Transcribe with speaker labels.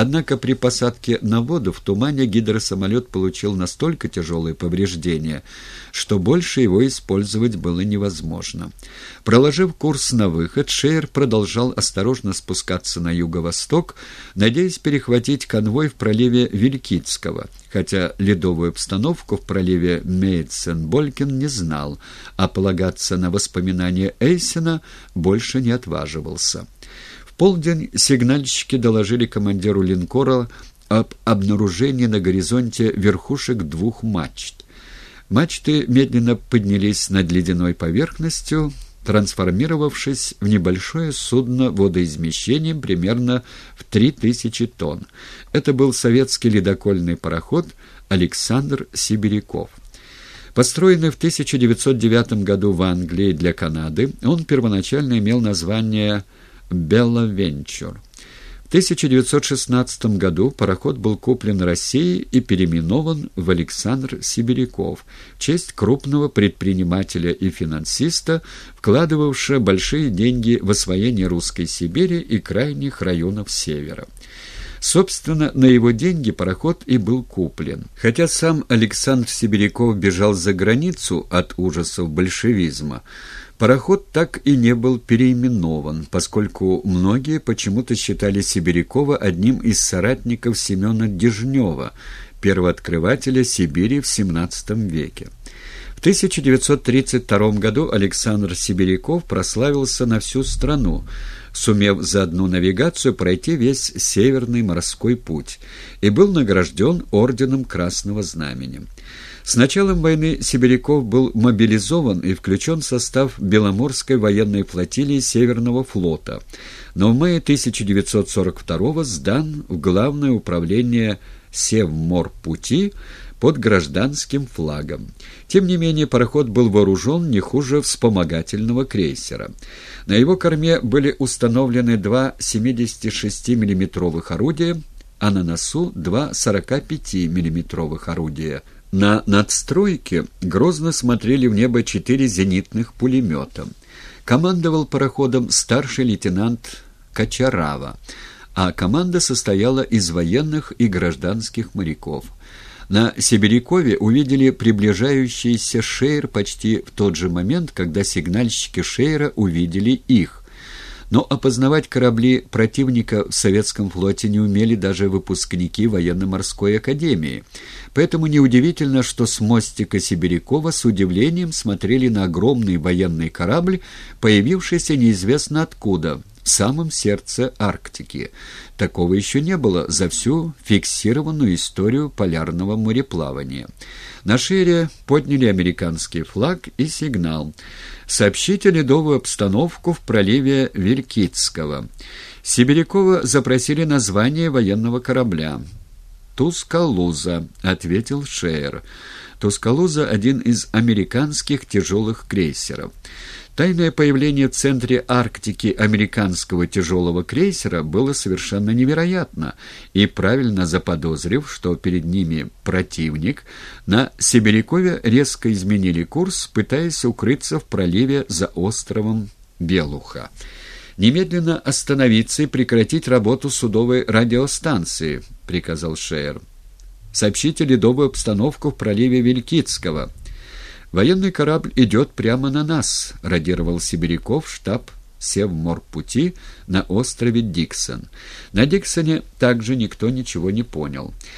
Speaker 1: Однако при посадке на воду в тумане гидросамолет получил настолько тяжелые повреждения, что больше его использовать было невозможно. Проложив курс на выход, Шейер продолжал осторожно спускаться на юго-восток, надеясь перехватить конвой в проливе Вилькицкого, хотя ледовую обстановку в проливе Мейдсен-Болькин не знал, а полагаться на воспоминания Эйсена больше не отваживался полдень сигнальщики доложили командиру линкора об обнаружении на горизонте верхушек двух мачт. Мачты медленно поднялись над ледяной поверхностью, трансформировавшись в небольшое судно водоизмещением примерно в 3000 тонн. Это был советский ледокольный пароход «Александр Сибиряков». Построенный в 1909 году в Англии для Канады, он первоначально имел название «Александр «Белла Венчур». В 1916 году пароход был куплен Россией и переименован в Александр Сибиряков в честь крупного предпринимателя и финансиста, вкладывавшего большие деньги в освоение русской Сибири и крайних районов Севера. Собственно, на его деньги пароход и был куплен. Хотя сам Александр Сибиряков бежал за границу от ужасов большевизма, Пароход так и не был переименован, поскольку многие почему-то считали Сибирякова одним из соратников Семена Дежнева, первооткрывателя Сибири в XVII веке. В 1932 году Александр Сибиряков прославился на всю страну, сумев за одну навигацию пройти весь Северный морской путь, и был награжден Орденом Красного Знамени. С началом войны Сибиряков был мобилизован и включен в состав Беломорской военной флотилии Северного флота, но в мае 1942 сдан в Главное управление Севморпути под гражданским флагом. Тем не менее, пароход был вооружен не хуже вспомогательного крейсера. На его корме были установлены два 76 миллиметровых орудия, а на носу два 45 миллиметровых орудия – на надстройке грозно смотрели в небо четыре зенитных пулемета. Командовал пароходом старший лейтенант Качарава, а команда состояла из военных и гражданских моряков. На Сибирякове увидели приближающийся Шейр почти в тот же момент, когда сигнальщики Шейра увидели их. Но опознавать корабли противника в советском флоте не умели даже выпускники военно-морской академии. Поэтому неудивительно, что с мостика Сибирякова с удивлением смотрели на огромный военный корабль, появившийся неизвестно откуда, самом сердце Арктики. Такого еще не было за всю фиксированную историю полярного мореплавания. На шире подняли американский флаг и сигнал. «Сообщите ледовую обстановку в проливе Вилькицкого». Сибирякова запросили название военного корабля. «Тускалуза», — ответил Шеер. «Тускалуза» — один из американских тяжелых крейсеров. Тайное появление в центре Арктики американского тяжелого крейсера было совершенно невероятно, и правильно заподозрив, что перед ними противник, на Сибирякове резко изменили курс, пытаясь укрыться в проливе за островом Белуха. «Немедленно остановиться и прекратить работу судовой радиостанции», — приказал Шеер. «Сообщите ледовую обстановку в проливе Великицкого». «Военный корабль идет прямо на нас», — радировал Сибиряков штаб Севморпути на острове Диксон. На Диксоне также никто ничего не понял.